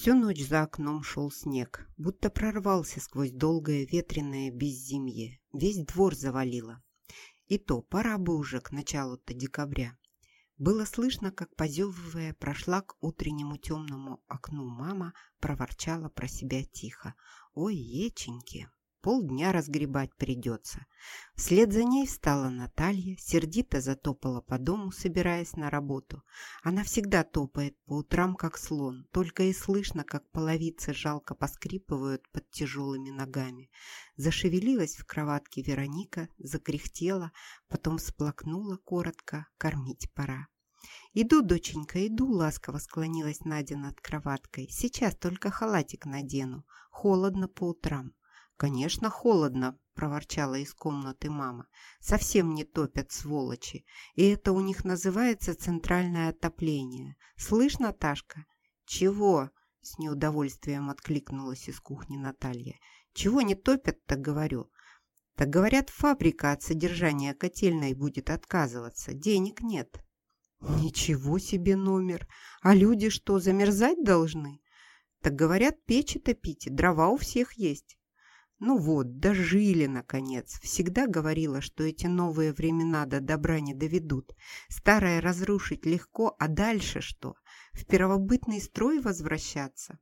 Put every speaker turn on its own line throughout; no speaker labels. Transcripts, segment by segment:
Всю ночь за окном шел снег, будто прорвался сквозь долгое ветреное беззимье. Весь двор завалило. И то пора бы уже к началу-то декабря. Было слышно, как, позевывая, прошла к утреннему темному окну мама, проворчала про себя тихо. «Ой, еченьки!» Полдня разгребать придется. Вслед за ней встала Наталья, сердито затопала по дому, собираясь на работу. Она всегда топает по утрам, как слон, только и слышно, как половицы жалко поскрипывают под тяжелыми ногами. Зашевелилась в кроватке Вероника, закряхтела, потом всплакнула коротко, кормить пора. «Иду, доченька, иду», — ласково склонилась Надя над кроваткой. «Сейчас только халатик надену. Холодно по утрам». «Конечно, холодно», – проворчала из комнаты мама. «Совсем не топят, сволочи. И это у них называется центральное отопление. Слышь, Наташка?» «Чего?» – с неудовольствием откликнулась из кухни Наталья. «Чего не топят-то, говорю?» «Так говорят, фабрика от содержания котельной будет отказываться. Денег нет». «Ничего себе номер! А люди что, замерзать должны?» «Так говорят, печи топите, дрова у всех есть». Ну вот, дожили, наконец. Всегда говорила, что эти новые времена до добра не доведут. Старое разрушить легко, а дальше что? В первобытный строй возвращаться?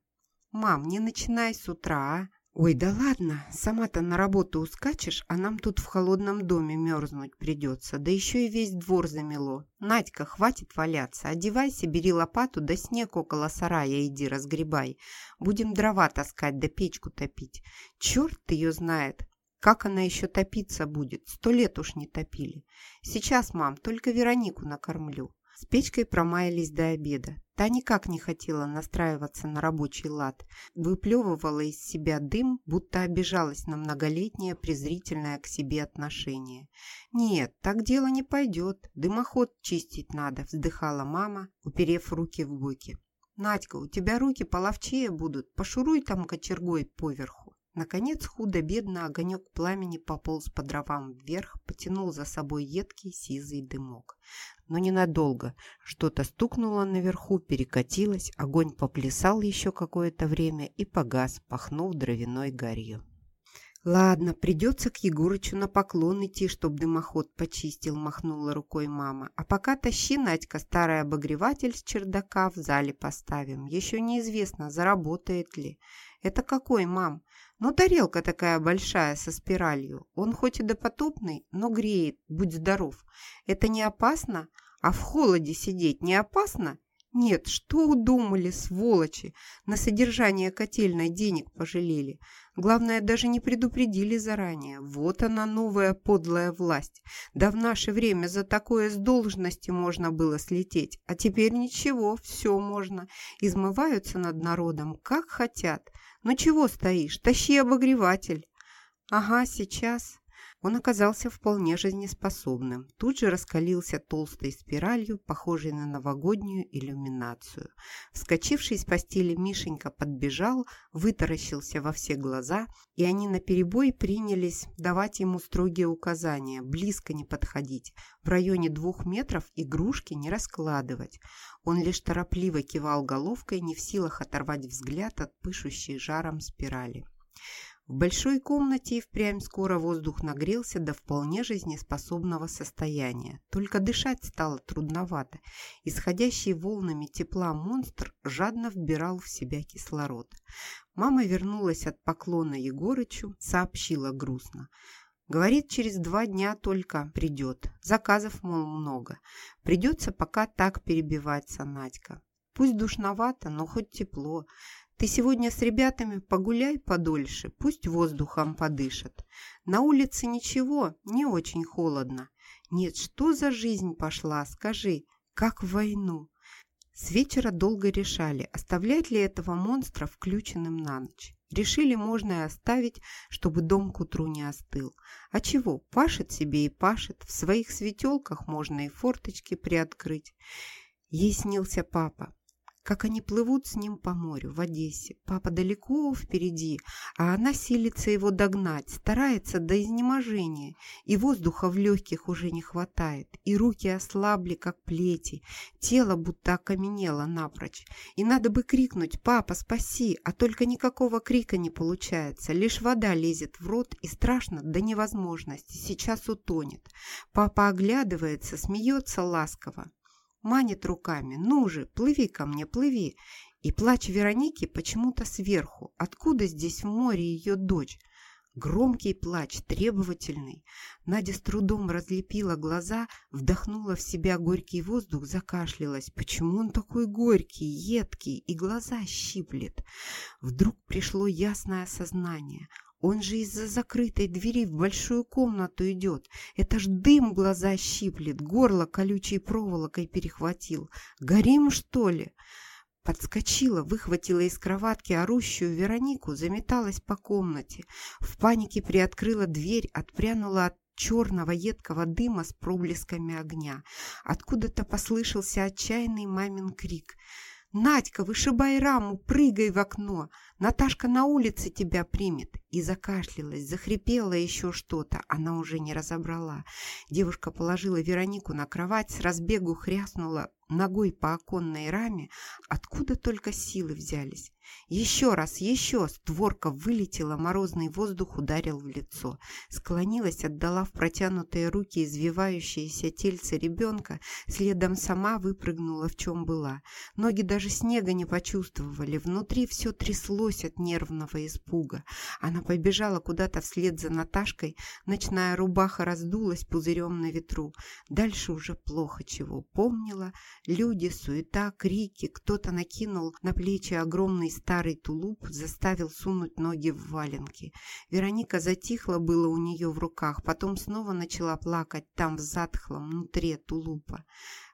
Мам, не начинай с утра, а? «Ой, да ладно, сама-то на работу ускачешь, а нам тут в холодном доме мерзнуть придется, да еще и весь двор замело. Надька, хватит валяться, одевайся, бери лопату, да снег около сарая иди разгребай. Будем дрова таскать, да печку топить. Черт ее знает, как она еще топиться будет, сто лет уж не топили. Сейчас, мам, только Веронику накормлю». С печкой промаялись до обеда. Та никак не хотела настраиваться на рабочий лад, выплевывала из себя дым, будто обижалась на многолетнее презрительное к себе отношение. «Нет, так дело не пойдет, дымоход чистить надо», – вздыхала мама, уперев руки в боки. «Надька, у тебя руки половчее будут, пошуруй там кочергой поверху». Наконец, худо-бедно огонек пламени пополз по дровам вверх, потянул за собой едкий сизый дымок. Но ненадолго. Что-то стукнуло наверху, перекатилось, огонь поплясал еще какое-то время и погас, пахнув дровяной гарью. «Ладно, придется к Егорычу на поклон идти, чтоб дымоход почистил», – махнула рукой мама. «А пока тащи, Надька, старый обогреватель с чердака в зале поставим. Еще неизвестно, заработает ли». «Это какой, мам?» Но тарелка такая большая со спиралью. Он хоть и допотопный, но греет, будь здоров. Это не опасно? А в холоде сидеть не опасно? Нет, что удумали, сволочи? На содержание котельной денег пожалели. Главное, даже не предупредили заранее. Вот она, новая подлая власть. Да в наше время за такое с должности можно было слететь. А теперь ничего, все можно. Измываются над народом, как хотят. «Ну чего стоишь? Тащи обогреватель!» «Ага, сейчас!» Он оказался вполне жизнеспособным. Тут же раскалился толстой спиралью, похожей на новогоднюю иллюминацию. Вскочивший с постели Мишенька подбежал, вытаращился во все глаза, и они наперебой принялись давать ему строгие указания, близко не подходить, в районе двух метров игрушки не раскладывать. Он лишь торопливо кивал головкой, не в силах оторвать взгляд от пышущей жаром спирали. В большой комнате и впрямь скоро воздух нагрелся до вполне жизнеспособного состояния. Только дышать стало трудновато. Исходящий волнами тепла монстр жадно вбирал в себя кислород. Мама вернулась от поклона Егорычу, сообщила грустно. Говорит, через два дня только придет. Заказов, мол, много. Придется пока так перебиваться, Надька. Пусть душновато, но хоть тепло. Ты сегодня с ребятами погуляй подольше, пусть воздухом подышат. На улице ничего, не очень холодно. Нет, что за жизнь пошла, скажи, как в войну. С вечера долго решали, оставлять ли этого монстра включенным на ночь. Решили, можно и оставить, чтобы дом к утру не остыл. А чего, пашет себе и пашет, в своих светелках можно и форточки приоткрыть. Ей снился папа. Как они плывут с ним по морю в Одессе. Папа далеко впереди, а она силится его догнать, старается до изнеможения, и воздуха в легких уже не хватает, и руки ослабли, как плети, тело будто окаменело напрочь. И надо бы крикнуть «Папа, спаси!», а только никакого крика не получается, лишь вода лезет в рот и страшно до невозможности, сейчас утонет. Папа оглядывается, смеется ласково манит руками. «Ну же, плыви ко мне, плыви!» И плач Вероники почему-то сверху. Откуда здесь в море ее дочь? Громкий плач, требовательный. Надя с трудом разлепила глаза, вдохнула в себя горький воздух, закашлялась. Почему он такой горький, едкий, и глаза щиплет? Вдруг пришло ясное осознание. Он же из-за закрытой двери в большую комнату идет. Это ж дым глаза щиплет, горло колючей проволокой перехватил. Горим, что ли?» Подскочила, выхватила из кроватки орущую Веронику, заметалась по комнате. В панике приоткрыла дверь, отпрянула от черного едкого дыма с проблесками огня. Откуда-то послышался отчаянный мамин крик – «Надька, вышибай раму, прыгай в окно! Наташка на улице тебя примет!» И закашлялась, захрипела еще что-то, она уже не разобрала. Девушка положила Веронику на кровать, с разбегу хряснула ногой по оконной раме, откуда только силы взялись. Еще раз, еще! Створка вылетела, морозный воздух ударил в лицо. Склонилась, отдала в протянутые руки извивающееся тельце ребенка, следом сама выпрыгнула в чем была. Ноги даже снега не почувствовали, внутри все тряслось от нервного испуга. Она побежала куда-то вслед за Наташкой, ночная рубаха раздулась пузырем на ветру. Дальше уже плохо чего. Помнила, люди, суета, крики, кто-то накинул на плечи огромный старый тулуп заставил сунуть ноги в валенки. Вероника затихла было у нее в руках, потом снова начала плакать там в затхлом внутри тулупа.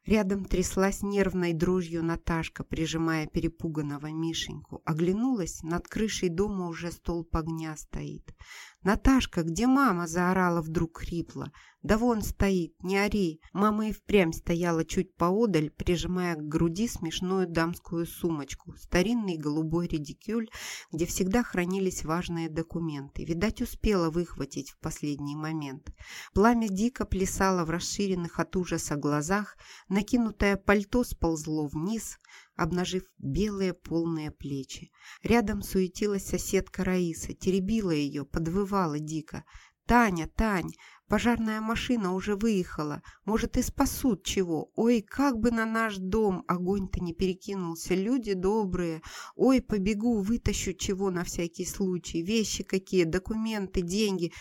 Рядом тряслась нервной дрожью Наташка, прижимая перепуганного Мишеньку. Оглянулась, над крышей дома уже столб огня стоит. «Наташка, где мама?» – заорала вдруг хрипло. «Да вон стоит, не ори!» Мама и впрямь стояла чуть поодаль, прижимая к груди смешную дамскую сумочку, старинный голубой редикюль, где всегда хранились важные документы. Видать, успела выхватить в последний момент. Пламя дико плясало в расширенных от ужаса глазах, накинутое пальто сползло вниз – обнажив белые полные плечи. Рядом суетилась соседка Раиса, теребила ее, подвывала дико. «Таня, Тань, пожарная машина уже выехала. Может, и спасут чего. Ой, как бы на наш дом огонь-то не перекинулся. Люди добрые. Ой, побегу, вытащу чего на всякий случай. Вещи какие, документы, деньги».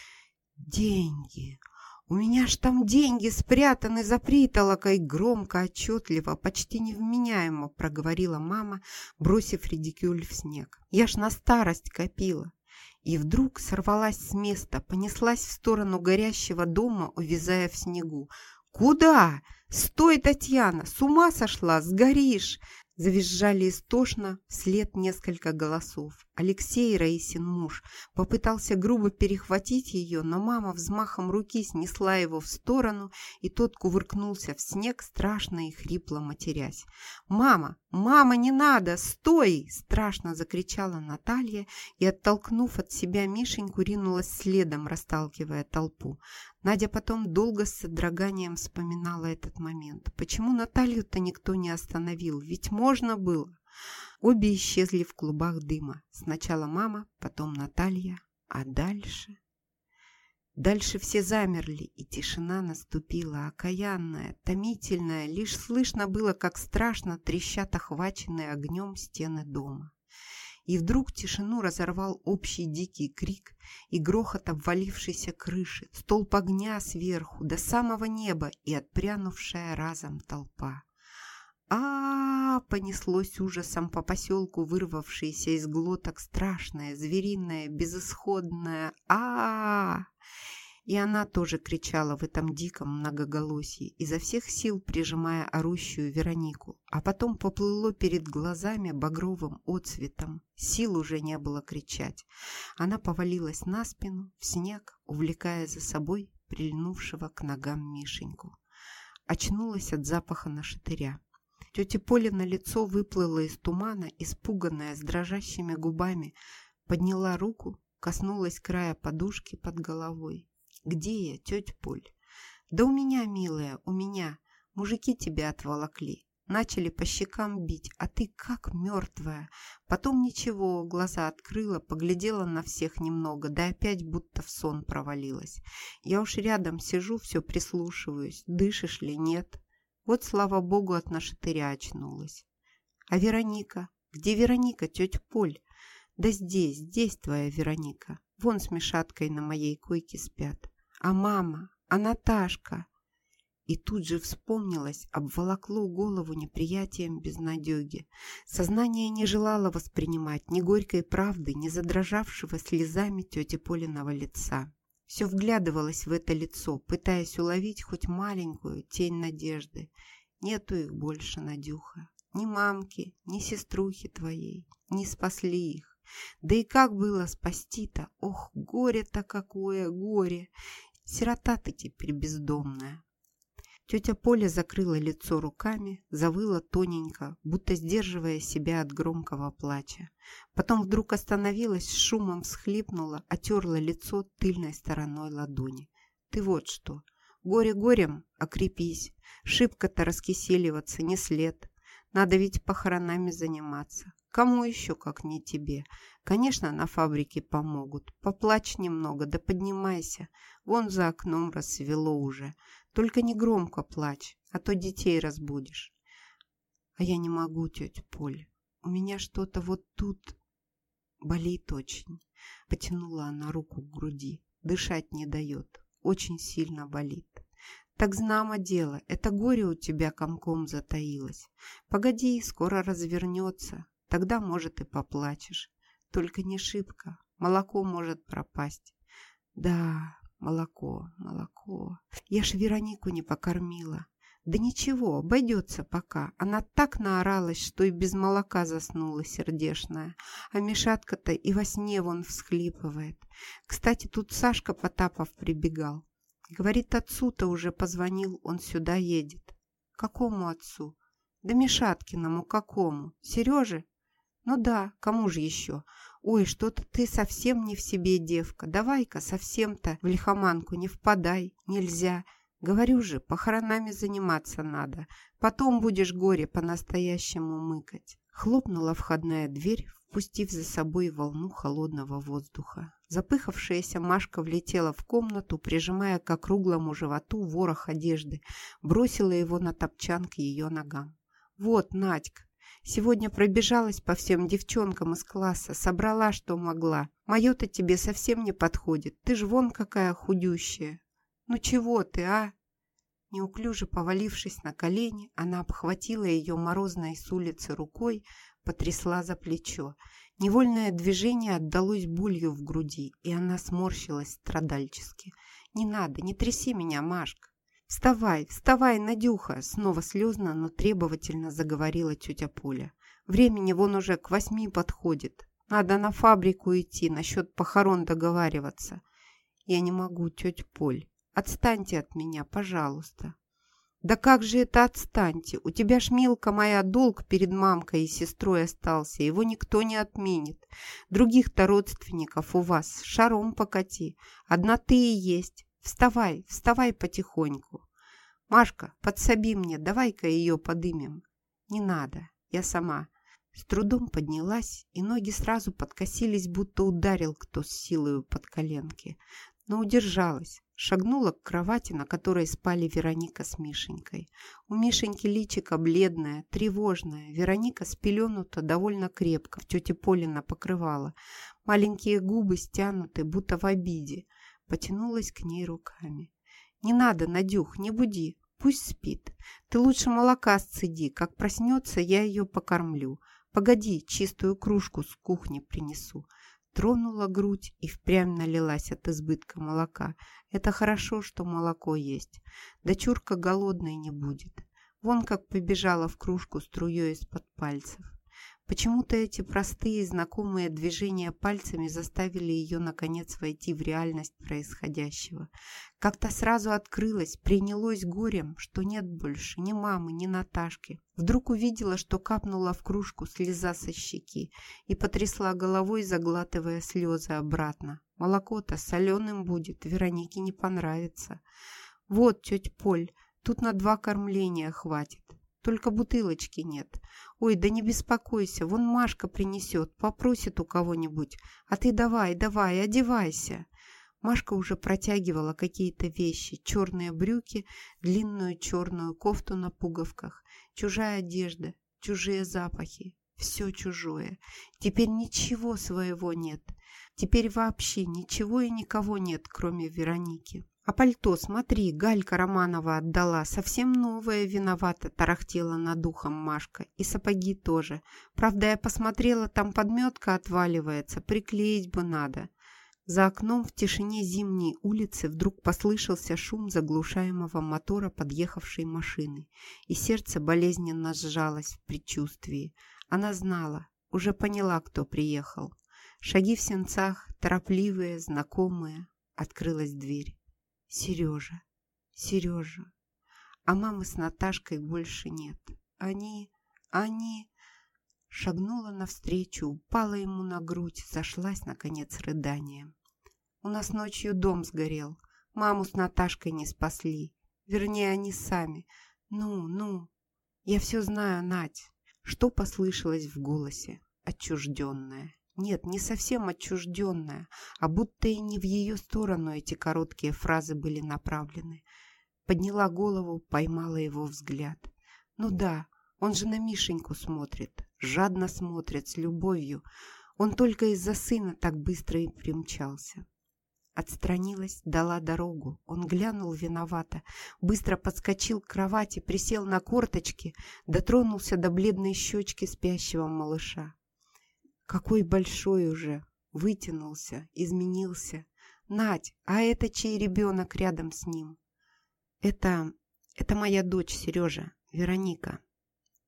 «Деньги! «У меня ж там деньги спрятаны за притолокой!» Громко, отчетливо, почти невменяемо проговорила мама, бросив редикюль в снег. «Я ж на старость копила!» И вдруг сорвалась с места, понеслась в сторону горящего дома, увязая в снегу. «Куда? Стой, Татьяна! С ума сошла! Сгоришь!» Завизжали истошно вслед несколько голосов. Алексей, Раисин муж, попытался грубо перехватить ее, но мама взмахом руки снесла его в сторону, и тот кувыркнулся в снег, страшно и хрипло матерясь. «Мама! Мама, не надо! Стой!» – страшно закричала Наталья и, оттолкнув от себя Мишеньку, ринулась следом, расталкивая толпу. Надя потом долго с содроганием вспоминала этот момент. Почему Наталью-то никто не остановил? Ведь можно было. Обе исчезли в клубах дыма. Сначала мама, потом Наталья, а дальше... Дальше все замерли, и тишина наступила, окаянная, томительная. Лишь слышно было, как страшно трещат охваченные огнем стены дома. И вдруг тишину разорвал общий дикий крик и грохот обвалившейся крыши, столб огня сверху до самого неба и отпрянувшая разом толпа а, понеслось ужасом по поселку, вырвавшееся из глоток страшное, звериное, безысходное а, И она тоже кричала в этом диком многоголосии, изо всех сил прижимая орущую Веронику. А потом поплыло перед глазами багровым отцветом. Сил уже не было кричать. Она повалилась на спину, в снег, увлекая за собой прильнувшего к ногам Мишеньку. Очнулась от запаха на шатыря. Тетя Поля на лицо выплыла из тумана, испуганная, с дрожащими губами, подняла руку, коснулась края подушки под головой. «Где я, тетя Поль?» «Да у меня, милая, у меня. Мужики тебя отволокли. Начали по щекам бить, а ты как мертвая. Потом ничего, глаза открыла, поглядела на всех немного, да опять будто в сон провалилась. Я уж рядом сижу, все прислушиваюсь, дышишь ли, нет. Вот, слава богу, от нашатыря очнулась. А Вероника? Где Вероника, тетя Поль? Да здесь, здесь твоя Вероника. Вон с Мишаткой на моей койке спят. А мама? А Наташка? И тут же вспомнилось, обволокло голову неприятием безнадеги. Сознание не желало воспринимать ни горькой правды, ни задрожавшего слезами тети Полиного лица. Все вглядывалось в это лицо, пытаясь уловить хоть маленькую тень надежды. Нету их больше, Надюха. Ни мамки, ни сеструхи твоей. Не спасли их. Да и как было спасти-то? Ох, горе-то какое, горе! Сирота ты теперь бездомная. Тетя Поля закрыла лицо руками, завыла тоненько, будто сдерживая себя от громкого плача. Потом вдруг остановилась, шумом всхлипнула, отерла лицо тыльной стороной ладони. «Ты вот что! Горе горем, окрепись! Шибко-то раскиселиваться не след. Надо ведь похоронами заниматься. Кому еще, как не тебе? Конечно, на фабрике помогут. Поплачь немного, да поднимайся. Вон за окном рассвело уже. Только не громко плачь, а то детей разбудишь. А я не могу, тетя Поль. У меня что-то вот тут болит очень. Потянула она руку к груди. Дышать не дает. Очень сильно болит. Так знамо дело, это горе у тебя комком затаилось. Погоди, скоро развернется. Тогда, может, и поплачешь. Только не шибко. Молоко может пропасть. Да, молоко, молоко. Я ж Веронику не покормила. Да ничего, обойдется пока. Она так наоралась, что и без молока заснула сердешная. А Мишатка-то и во сне вон всхлипывает. Кстати, тут Сашка Потапов прибегал. Говорит, отцу-то уже позвонил, он сюда едет. Какому отцу? Да Мишаткиному какому? Сереже? Ну да, кому же еще? Ой, что-то ты совсем не в себе, девка. Давай-ка совсем-то в лихоманку не впадай. Нельзя. Говорю же, похоронами заниматься надо. Потом будешь горе по-настоящему мыкать. Хлопнула входная дверь, впустив за собой волну холодного воздуха. Запыхавшаяся Машка влетела в комнату, прижимая к округлому животу ворох одежды, бросила его на топчан к ее ногам. «Вот, Надька, Сегодня пробежалась по всем девчонкам из класса, собрала, что могла. Мое-то тебе совсем не подходит, ты ж вон какая худющая. Ну чего ты, а?» Неуклюже повалившись на колени, она обхватила ее морозной с улицы рукой, потрясла за плечо. Невольное движение отдалось болью в груди, и она сморщилась страдальчески. «Не надо, не тряси меня, Машка!» «Вставай, вставай, Надюха!» Снова слезно, но требовательно заговорила тетя Поля. «Времени вон уже к восьми подходит. Надо на фабрику идти, насчет похорон договариваться». «Я не могу, тетя Поль. Отстаньте от меня, пожалуйста». «Да как же это отстаньте? У тебя ж, Милка моя, долг перед мамкой и сестрой остался, его никто не отменит. Других-то родственников у вас шаром покати. Одна ты и есть. Вставай, вставай потихоньку. Машка, подсоби мне, давай-ка ее подымем. Не надо, я сама. С трудом поднялась, и ноги сразу подкосились, будто ударил кто с силою под коленки. Но удержалась, шагнула к кровати, на которой спали Вероника с Мишенькой. У Мишеньки личико бледное, тревожное. Вероника спеленута довольно крепко, в тете Полина покрывала. Маленькие губы стянуты, будто в обиде потянулась к ней руками. «Не надо, Надюх, не буди, пусть спит. Ты лучше молока сцеди, как проснется, я ее покормлю. Погоди, чистую кружку с кухни принесу». Тронула грудь и впрямь налилась от избытка молока. Это хорошо, что молоко есть. Дочурка голодной не будет. Вон как побежала в кружку струей из-под пальцев. Почему-то эти простые знакомые движения пальцами заставили ее, наконец, войти в реальность происходящего. Как-то сразу открылось, принялось горем, что нет больше ни мамы, ни Наташки. Вдруг увидела, что капнула в кружку слеза со щеки и потрясла головой, заглатывая слезы обратно. Молоко-то соленым будет, Веронике не понравится. Вот, тетя Поль, тут на два кормления хватит. Только бутылочки нет. Ой, да не беспокойся, вон Машка принесет, попросит у кого-нибудь. А ты давай, давай, одевайся. Машка уже протягивала какие-то вещи. Черные брюки, длинную черную кофту на пуговках, чужая одежда, чужие запахи. Все чужое. Теперь ничего своего нет. Теперь вообще ничего и никого нет, кроме Вероники. А пальто, смотри, Галька Романова отдала. Совсем новое виновата, тарахтела над духом Машка. И сапоги тоже. Правда, я посмотрела, там подметка отваливается. Приклеить бы надо. За окном в тишине зимней улицы вдруг послышался шум заглушаемого мотора подъехавшей машины. И сердце болезненно сжалось в предчувствии. Она знала, уже поняла, кто приехал. Шаги в сенцах, торопливые, знакомые. Открылась дверь. Сережа, Сережа. А мамы с Наташкой больше нет. Они, они... Шагнула навстречу, упала ему на грудь, зашлась, наконец, рыданием. У нас ночью дом сгорел. Маму с Наташкой не спасли. Вернее, они сами. Ну, ну. Я все знаю, Надь. Что послышалось в голосе? Отчужденное. Нет, не совсем отчужденная, а будто и не в ее сторону эти короткие фразы были направлены. Подняла голову, поймала его взгляд. Ну да, он же на Мишеньку смотрит, жадно смотрит, с любовью. Он только из-за сына так быстро и примчался. Отстранилась, дала дорогу. Он глянул виновато, быстро подскочил к кровати, присел на корточки, дотронулся до бледной щечки спящего малыша. Какой большой уже! Вытянулся, изменился. Надь, а это чей ребенок рядом с ним? Это... это моя дочь, Сережа, Вероника.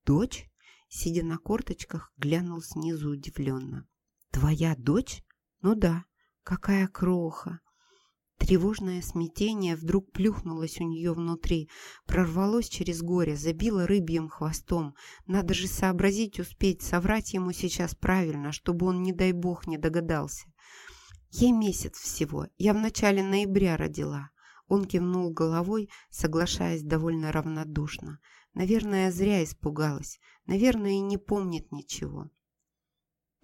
Дочь? Сидя на корточках, глянул снизу удивленно. Твоя дочь? Ну да, какая кроха. Тревожное смятение вдруг плюхнулось у нее внутри, прорвалось через горе, забило рыбьим хвостом. Надо же сообразить, успеть, соврать ему сейчас правильно, чтобы он, не дай бог, не догадался. Ей месяц всего, я в начале ноября родила. Он кивнул головой, соглашаясь довольно равнодушно. Наверное, зря испугалась. Наверное, и не помнит ничего.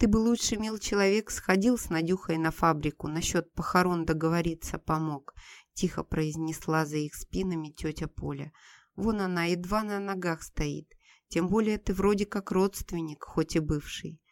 Ты бы лучше, мил человек, сходил с Надюхой на фабрику, насчет похорон договориться помог», — тихо произнесла за их спинами тетя Поля. «Вон она, едва на ногах стоит. Тем более ты вроде как родственник, хоть и бывший».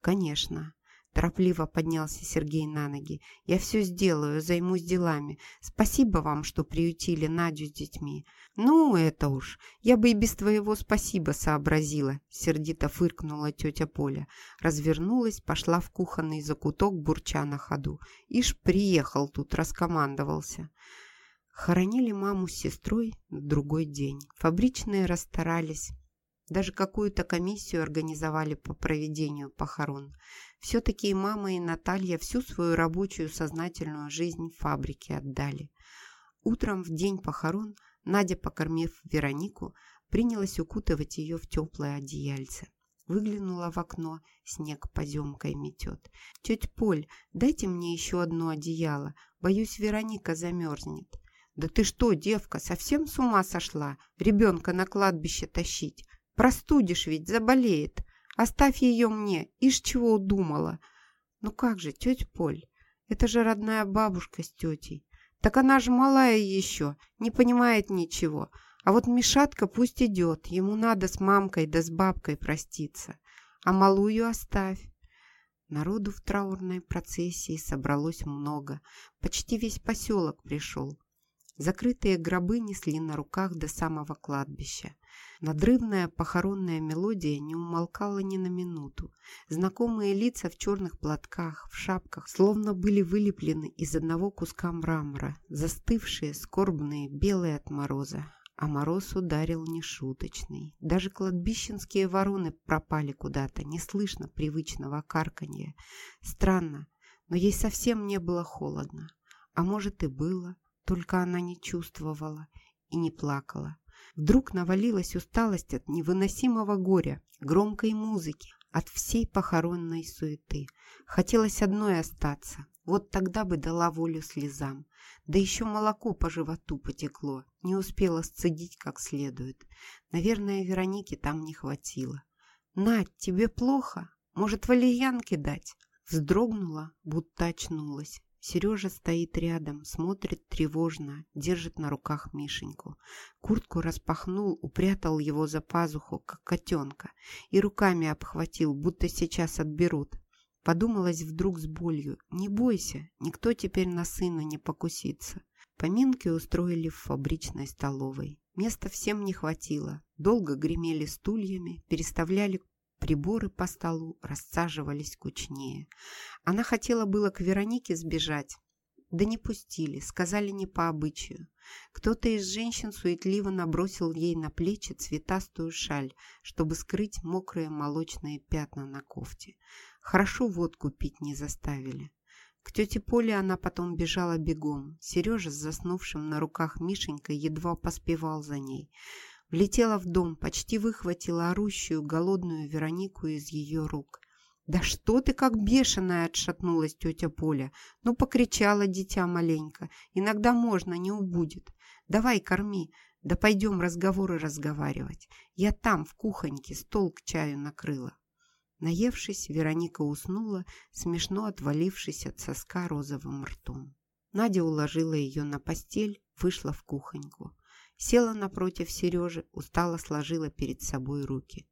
«Конечно», Торопливо поднялся Сергей на ноги. «Я все сделаю, займусь делами. Спасибо вам, что приютили Надю с детьми». «Ну, это уж. Я бы и без твоего спасибо сообразила», — сердито фыркнула тетя Поля. Развернулась, пошла в кухонный закуток, бурча на ходу. Ишь, приехал тут, раскомандовался. Хоронили маму с сестрой на другой день. Фабричные расстарались. Даже какую-то комиссию организовали по проведению похорон. Все-таки и мама, и Наталья всю свою рабочую сознательную жизнь фабрике отдали. Утром в день похорон Надя, покормив Веронику, принялась укутывать ее в теплое одеяльце. Выглянула в окно, снег поземкой метет. «Тетя Поль, дайте мне еще одно одеяло, боюсь, Вероника замерзнет». «Да ты что, девка, совсем с ума сошла? Ребенка на кладбище тащить? Простудишь ведь, заболеет. Оставь ее мне, ишь чего удумала. Ну как же, тетя Поль, это же родная бабушка с тетей. Так она же малая еще, не понимает ничего. А вот Мишатка пусть идет, ему надо с мамкой да с бабкой проститься. А малую оставь. Народу в траурной процессии собралось много. Почти весь поселок пришел. Закрытые гробы несли на руках до самого кладбища. Надрывная похоронная мелодия не умолкала ни на минуту. Знакомые лица в черных платках, в шапках, словно были вылеплены из одного куска мрамора, застывшие, скорбные, белые от мороза. А мороз ударил нешуточный. Даже кладбищенские вороны пропали куда-то, не слышно привычного карканья. Странно, но ей совсем не было холодно. А может и было, только она не чувствовала и не плакала. Вдруг навалилась усталость от невыносимого горя, громкой музыки, от всей похоронной суеты. Хотелось одной остаться. Вот тогда бы дала волю слезам. Да еще молоко по животу потекло. Не успела сцедить как следует. Наверное, Веронике там не хватило. «Надь, тебе плохо? Может, валерьянки дать?» Вздрогнула, будто очнулась. Сережа стоит рядом, смотрит тревожно, держит на руках Мишеньку. Куртку распахнул, упрятал его за пазуху, как котенка, и руками обхватил, будто сейчас отберут. Подумалось вдруг с болью. «Не бойся, никто теперь на сына не покусится». Поминки устроили в фабричной столовой. Места всем не хватило. Долго гремели стульями, переставляли Приборы по столу рассаживались кучнее. Она хотела было к Веронике сбежать, да не пустили, сказали не по обычаю. Кто-то из женщин суетливо набросил ей на плечи цветастую шаль, чтобы скрыть мокрые молочные пятна на кофте. Хорошо водку пить не заставили. К тете Поле она потом бежала бегом. Сережа с заснувшим на руках Мишенькой едва поспевал за ней. Влетела в дом, почти выхватила орущую, голодную Веронику из ее рук. «Да что ты как бешеная!» — отшатнулась тетя Поля. «Ну, покричала дитя маленько. Иногда можно, не убудет. Давай, корми. Да пойдем разговоры разговаривать. Я там, в кухоньке, стол к чаю накрыла». Наевшись, Вероника уснула, смешно отвалившись от соска розовым ртом. Надя уложила ее на постель, вышла в кухоньку. Села напротив Сережи, устало сложила перед собой руки.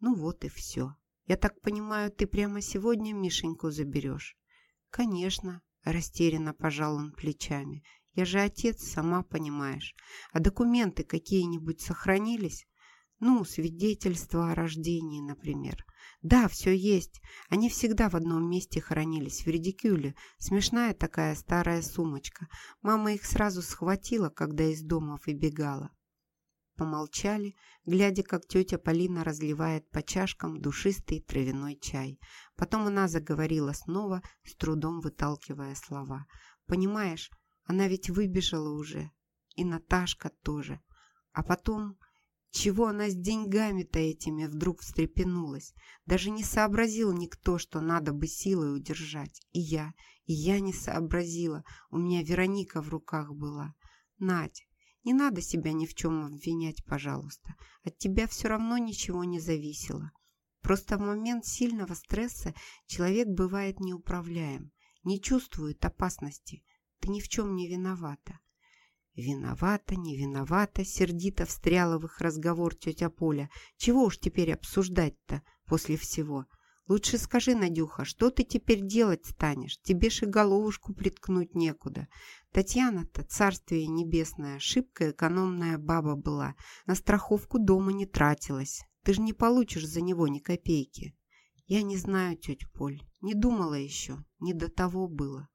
Ну вот и все. Я так понимаю, ты прямо сегодня Мишеньку заберешь? Конечно, растерянно пожал он плечами. Я же отец, сама понимаешь. А документы какие-нибудь сохранились? Ну, свидетельство о рождении, например. Да, все есть. Они всегда в одном месте хранились, в редикюле. Смешная такая старая сумочка. Мама их сразу схватила, когда из дома выбегала. Помолчали, глядя, как тетя Полина разливает по чашкам душистый травяной чай. Потом она заговорила снова, с трудом выталкивая слова. «Понимаешь, она ведь выбежала уже. И Наташка тоже. А потом чего она с деньгами-то этими вдруг встрепенулась? Даже не сообразил никто, что надо бы силой удержать. И я, и я не сообразила. У меня Вероника в руках была. Надь, не надо себя ни в чем обвинять, пожалуйста. От тебя все равно ничего не зависело. Просто в момент сильного стресса человек бывает неуправляем, не чувствует опасности. Ты ни в чем не виновата. Виновата, не виновата, сердито встряла в их разговор тетя Поля. Чего уж теперь обсуждать-то после всего? Лучше скажи, Надюха, что ты теперь делать станешь? Тебе же головушку приткнуть некуда. Татьяна-то, царствие небесное, шибкая экономная баба была. На страховку дома не тратилась. Ты же не получишь за него ни копейки. Я не знаю, тетя Поль, не думала еще, не до того было.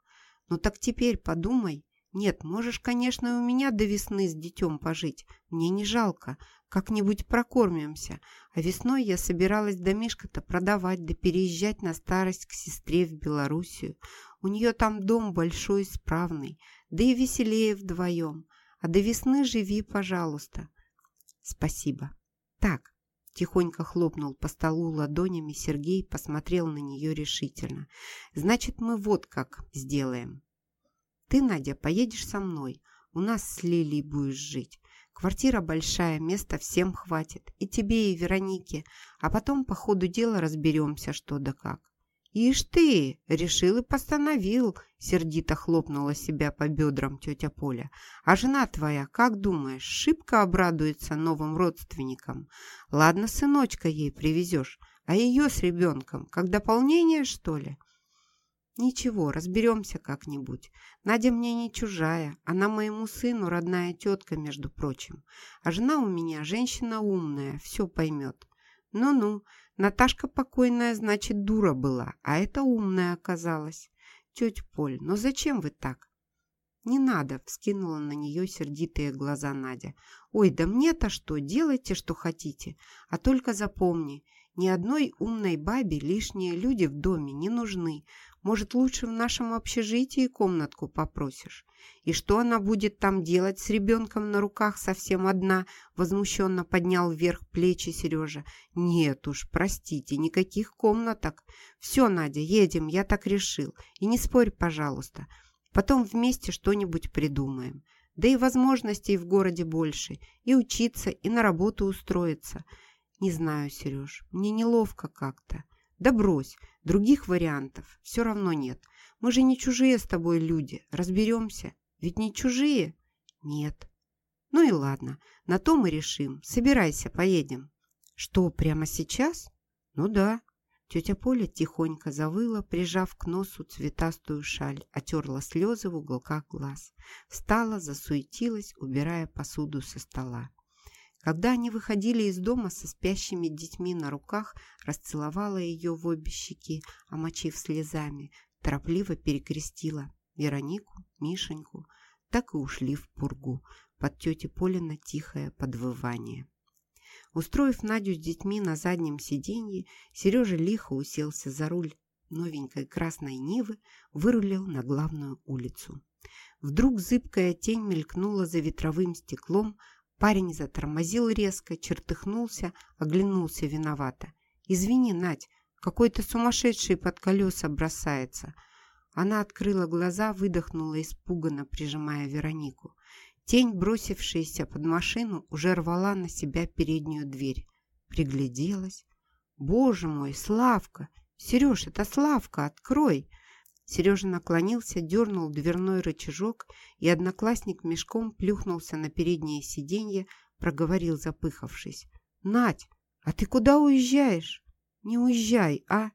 Ну так теперь подумай, нет, можешь, конечно, у меня до весны с детем пожить. Мне не жалко. Как-нибудь прокормимся. А весной я собиралась домишко-то продавать, да переезжать на старость к сестре в Белоруссию. У нее там дом большой, справный. Да и веселее вдвоем. А до весны живи, пожалуйста. Спасибо. Так, Тихонько хлопнул по столу ладонями Сергей, посмотрел на нее решительно. «Значит, мы вот как сделаем. Ты, Надя, поедешь со мной. У нас с Лилией будешь жить. Квартира большая, места всем хватит. И тебе, и Веронике. А потом по ходу дела разберемся, что да как. «Ишь ты!» — решил и постановил, — сердито хлопнула себя по бедрам тетя Поля. «А жена твоя, как думаешь, шибко обрадуется новым родственникам? Ладно, сыночка ей привезешь, а ее с ребенком, как дополнение, что ли?» «Ничего, разберемся как-нибудь. Надя мне не чужая, она моему сыну родная тетка, между прочим. А жена у меня женщина умная, все поймет. Ну-ну, Наташка покойная, значит, дура была, а это умная оказалась. Тетя Поль, но зачем вы так?» «Не надо!» – вскинула на нее сердитые глаза Надя. «Ой, да мне-то что? Делайте, что хотите. А только запомни, ни одной умной бабе лишние люди в доме не нужны. Может, лучше в нашем общежитии комнатку попросишь? И что она будет там делать с ребенком на руках совсем одна?» Возмущенно поднял вверх плечи Сережа. «Нет уж, простите, никаких комнаток. Все, Надя, едем, я так решил. И не спорь, пожалуйста». Потом вместе что-нибудь придумаем. Да и возможностей в городе больше. И учиться, и на работу устроиться. Не знаю, Сереж, мне неловко как-то. Да брось, других вариантов все равно нет. Мы же не чужие с тобой люди. Разберемся. Ведь не чужие? Нет. Ну и ладно, на то мы решим. Собирайся, поедем. Что, прямо сейчас? Ну да. Тетя Поля тихонько завыла, прижав к носу цветастую шаль, отерла слезы в уголках глаз. Встала, засуетилась, убирая посуду со стола. Когда они выходили из дома со спящими детьми на руках, расцеловала ее в обе щеки, омочив слезами, торопливо перекрестила Веронику, Мишеньку, так и ушли в пургу, под тети Полина тихое подвывание. Устроив Надю с детьми на заднем сиденье, Сережа лихо уселся за руль новенькой красной Нивы, вырулил на главную улицу. Вдруг зыбкая тень мелькнула за ветровым стеклом, парень затормозил резко, чертыхнулся, оглянулся виновато. «Извини, Надь, какой-то сумасшедший под колеса бросается». Она открыла глаза, выдохнула испуганно, прижимая Веронику. Тень, бросившаяся под машину, уже рвала на себя переднюю дверь. Пригляделась. «Боже мой, Славка! Сереж, это Славка, открой!» Сережа наклонился, дернул дверной рычажок, и одноклассник мешком плюхнулся на переднее сиденье, проговорил, запыхавшись. «Надь, а ты куда уезжаешь?» «Не уезжай, а...»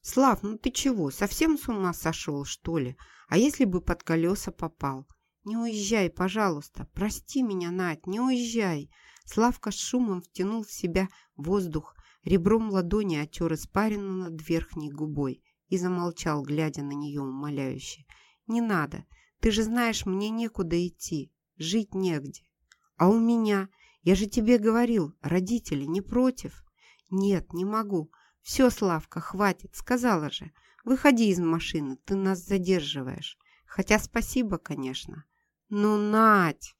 «Слав, ну ты чего, совсем с ума сошел, что ли? А если бы под колеса попал?» «Не уезжай, пожалуйста! Прости меня, Надь, не уезжай!» Славка с шумом втянул в себя воздух, ребром ладони отер испарину над верхней губой и замолчал, глядя на нее умоляюще. «Не надо! Ты же знаешь, мне некуда идти, жить негде. А у меня? Я же тебе говорил, родители не против?» «Нет, не могу. Все, Славка, хватит, сказала же. Выходи из машины, ты нас задерживаешь. Хотя спасибо, конечно. «Ну, Надь!»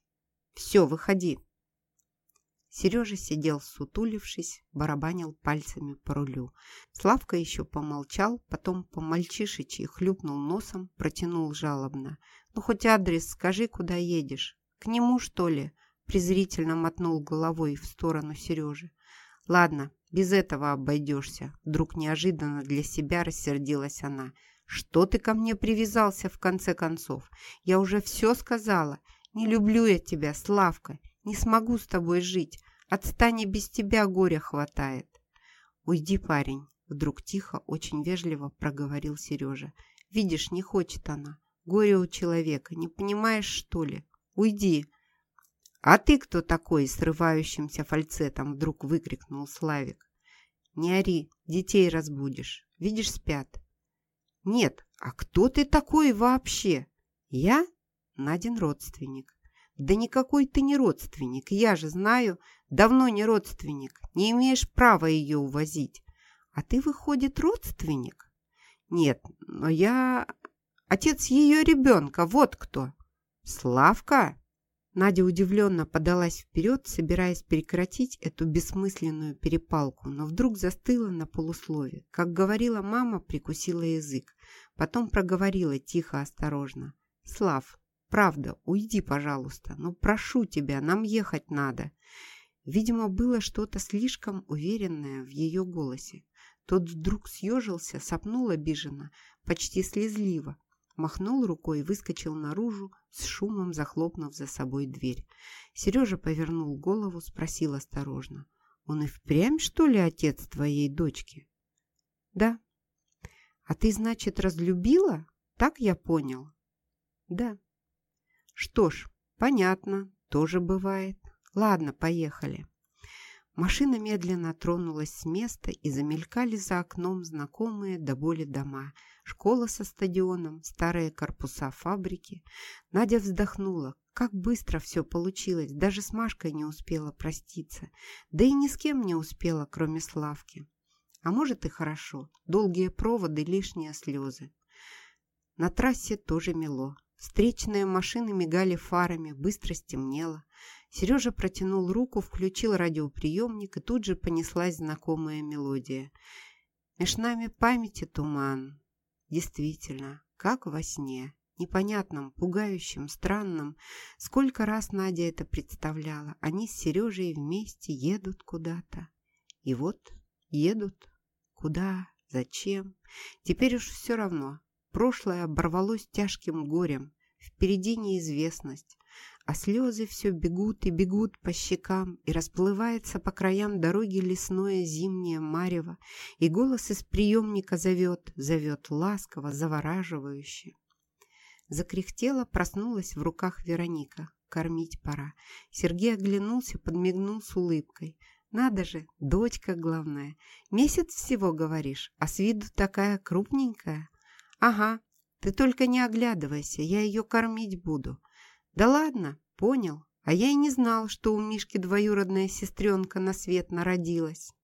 «Все, выходи!» Сережа сидел сутулившись, барабанил пальцами по рулю. Славка еще помолчал, потом по-мальчишечи хлюпнул носом, протянул жалобно. «Ну, хоть адрес скажи, куда едешь. К нему, что ли?» презрительно мотнул головой в сторону Сережи. «Ладно, без этого обойдешься», вдруг неожиданно для себя рассердилась она. Что ты ко мне привязался в конце концов? Я уже все сказала. Не люблю я тебя, Славка. Не смогу с тобой жить. Отстань, без тебя горя хватает. Уйди, парень. Вдруг тихо, очень вежливо проговорил Сережа. Видишь, не хочет она. Горе у человека. Не понимаешь, что ли? Уйди. «А ты кто такой?» – срывающимся фальцетом вдруг выкрикнул Славик. «Не ори, детей разбудишь. Видишь, спят. Нет, а кто ты такой вообще? Я? Надин родственник. Да никакой ты не родственник, я же знаю, давно не родственник, не имеешь права ее увозить. А ты, выходит, родственник? Нет, но я отец ее ребенка, вот кто. Славка? Надя удивленно подалась вперед, собираясь прекратить эту бессмысленную перепалку, но вдруг застыла на полуслове. Как говорила мама, прикусила язык. Потом проговорила тихо, осторожно. «Слав, правда, уйди, пожалуйста. Ну, прошу тебя, нам ехать надо». Видимо, было что-то слишком уверенное в ее голосе. Тот вдруг съежился, сопнул обиженно, почти слезливо, махнул рукой и выскочил наружу, с шумом захлопнув за собой дверь. Сережа повернул голову, спросил осторожно. «Он и впрямь, что ли, отец твоей дочки?» «Да». «А ты, значит, разлюбила? Так я понял?» «Да». «Что ж, понятно, тоже бывает. Ладно, поехали». Машина медленно тронулась с места и замелькали за окном знакомые до боли дома. Школа со стадионом, старые корпуса фабрики. Надя вздохнула. Как быстро все получилось. Даже с Машкой не успела проститься. Да и ни с кем не успела, кроме Славки. А может и хорошо. Долгие проводы, лишние слезы. На трассе тоже мело. Встречные машины мигали фарами, быстро стемнело. Сережа протянул руку, включил радиоприемник, и тут же понеслась знакомая мелодия. «Меж нами памяти туман». Действительно, как во сне, непонятном, пугающем, странном. Сколько раз Надя это представляла. Они с Сережей вместе едут куда-то. И вот едут. Куда? Зачем? Теперь уж все равно. Прошлое оборвалось тяжким горем. Впереди неизвестность а слезы все бегут и бегут по щекам, и расплывается по краям дороги лесное зимнее марево, и голос из приемника зовет, зовет ласково, завораживающе. Закряхтела, проснулась в руках Вероника. Кормить пора. Сергей оглянулся, подмигнул с улыбкой. «Надо же, дочка главная. Месяц всего, говоришь, а с виду такая крупненькая». «Ага, ты только не оглядывайся, я ее кормить буду». «Да ладно, понял. А я и не знал, что у Мишки двоюродная сестренка на свет народилась».